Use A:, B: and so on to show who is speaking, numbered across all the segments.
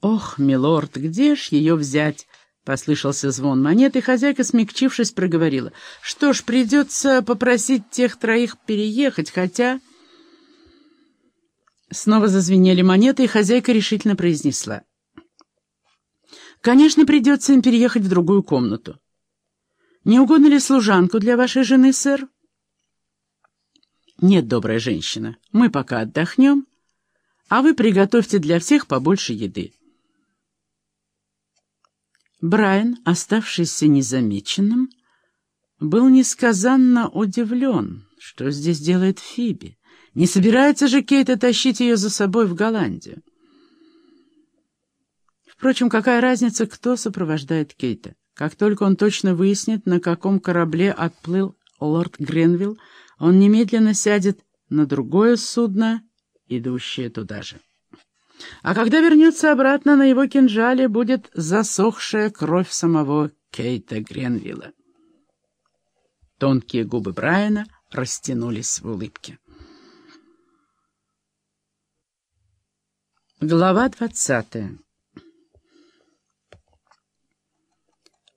A: «Ох, милорд, где ж ее взять?» — послышался звон монет, и хозяйка, смягчившись, проговорила. «Что ж, придется попросить тех троих переехать, хотя...» Снова зазвенели монеты, и хозяйка решительно произнесла. «Конечно, придется им переехать в другую комнату. Не угодно ли служанку для вашей жены, сэр?» «Нет, добрая женщина, мы пока отдохнем, а вы приготовьте для всех побольше еды». Брайан, оставшийся незамеченным, был несказанно удивлен, что здесь делает Фиби. Не собирается же Кейта тащить ее за собой в Голландию? Впрочем, какая разница, кто сопровождает Кейта? Как только он точно выяснит, на каком корабле отплыл лорд Гренвилл, он немедленно сядет на другое судно, идущее туда же. А когда вернется обратно, на его кинжале будет засохшая кровь самого Кейта Гренвилла. Тонкие губы Брайана растянулись в улыбке. Глава двадцатая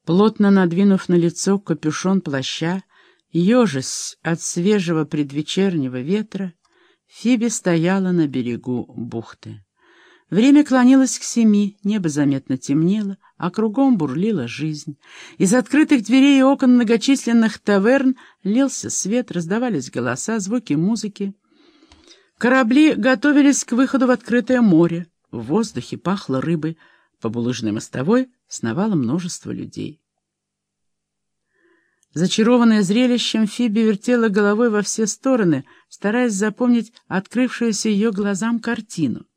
A: Плотно надвинув на лицо капюшон плаща, ежась от свежего предвечернего ветра, Фиби стояла на берегу бухты. Время клонилось к семи, небо заметно темнело, а кругом бурлила жизнь. Из открытых дверей и окон многочисленных таверн лился свет, раздавались голоса, звуки музыки. Корабли готовились к выходу в открытое море. В воздухе пахло рыбой. По булыжной мостовой сновало множество людей. Зачарованная зрелищем, Фиби вертела головой во все стороны, стараясь запомнить открывшуюся ее глазам картину.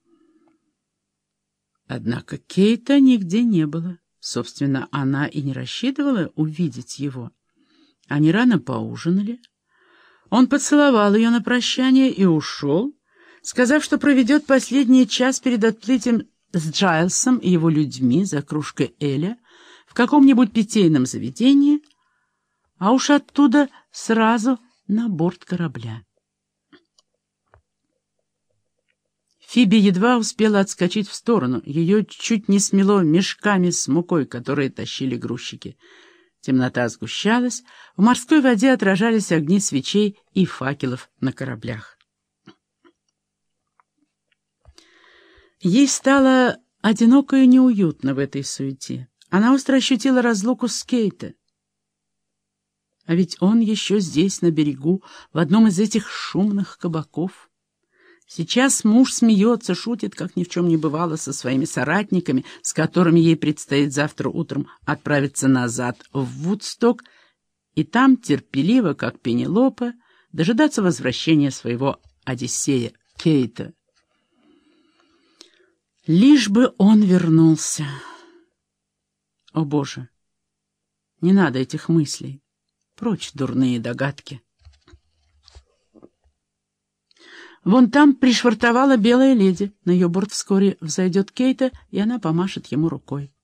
A: Однако Кейта нигде не было. Собственно, она и не рассчитывала увидеть его. Они рано поужинали. Он поцеловал ее на прощание и ушел, сказав, что проведет последний час перед отплытием с Джайлсом и его людьми за кружкой Эля в каком-нибудь питейном заведении, а уж оттуда сразу на борт корабля. Фиби едва успела отскочить в сторону. Ее чуть не смело мешками с мукой, которые тащили грузчики. Темнота сгущалась, в морской воде отражались огни свечей и факелов на кораблях. Ей стало одиноко и неуютно в этой суете. Она остро ощутила разлуку с Кейта. А ведь он еще здесь, на берегу, в одном из этих шумных кабаков. Сейчас муж смеется, шутит, как ни в чем не бывало, со своими соратниками, с которыми ей предстоит завтра утром отправиться назад в Вудсток, и там терпеливо, как Пенелопа, дожидаться возвращения своего Одиссея, Кейта. Лишь бы он вернулся. О, Боже! Не надо этих мыслей. Прочь дурные догадки. Вон там пришвартовала белая леди. На ее борт вскоре взойдет Кейта, и она помашет ему рукой.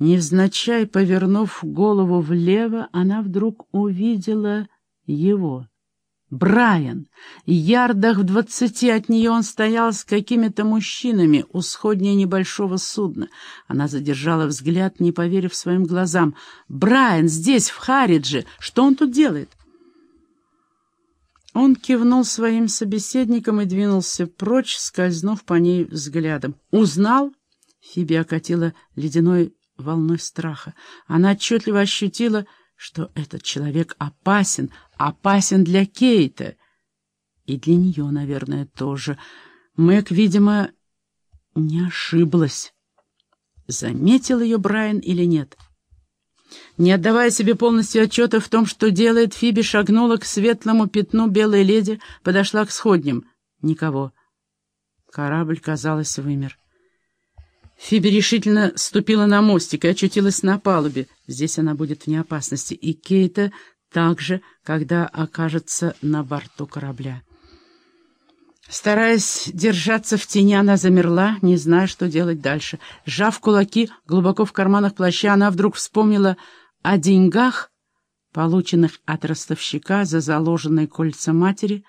A: Невзначай повернув голову влево, она вдруг увидела его. Брайан. Ярдах в двадцати от нее он стоял с какими-то мужчинами у сходня небольшого судна. Она задержала взгляд, не поверив своим глазам. «Брайан здесь, в Харидже! Что он тут делает?» Он кивнул своим собеседникам и двинулся прочь, скользнув по ней взглядом. «Узнал?» Фиби окатила ледяной волной страха. Она отчетливо ощутила, что этот человек опасен, опасен для Кейта. И для нее, наверное, тоже. Мэг, видимо, не ошиблась. Заметил ее Брайан или нет? Не отдавая себе полностью отчета в том, что делает, Фиби шагнула к светлому пятну белой леди, подошла к сходням. Никого. Корабль, казалось, вымер. Фиби решительно ступила на мостик и очутилась на палубе. Здесь она будет вне опасности. И Кейта также, когда окажется на борту корабля. Стараясь держаться в тени, она замерла, не зная, что делать дальше. Сжав кулаки глубоко в карманах плаща, она вдруг вспомнила о деньгах, полученных от ростовщика за заложенные кольца матери,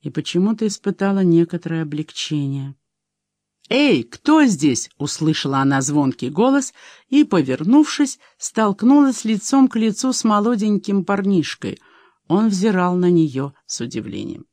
A: и почему-то испытала некоторое облегчение. «Эй, кто здесь?» — услышала она звонкий голос и, повернувшись, столкнулась лицом к лицу с молоденьким парнишкой. Он взирал на нее с удивлением.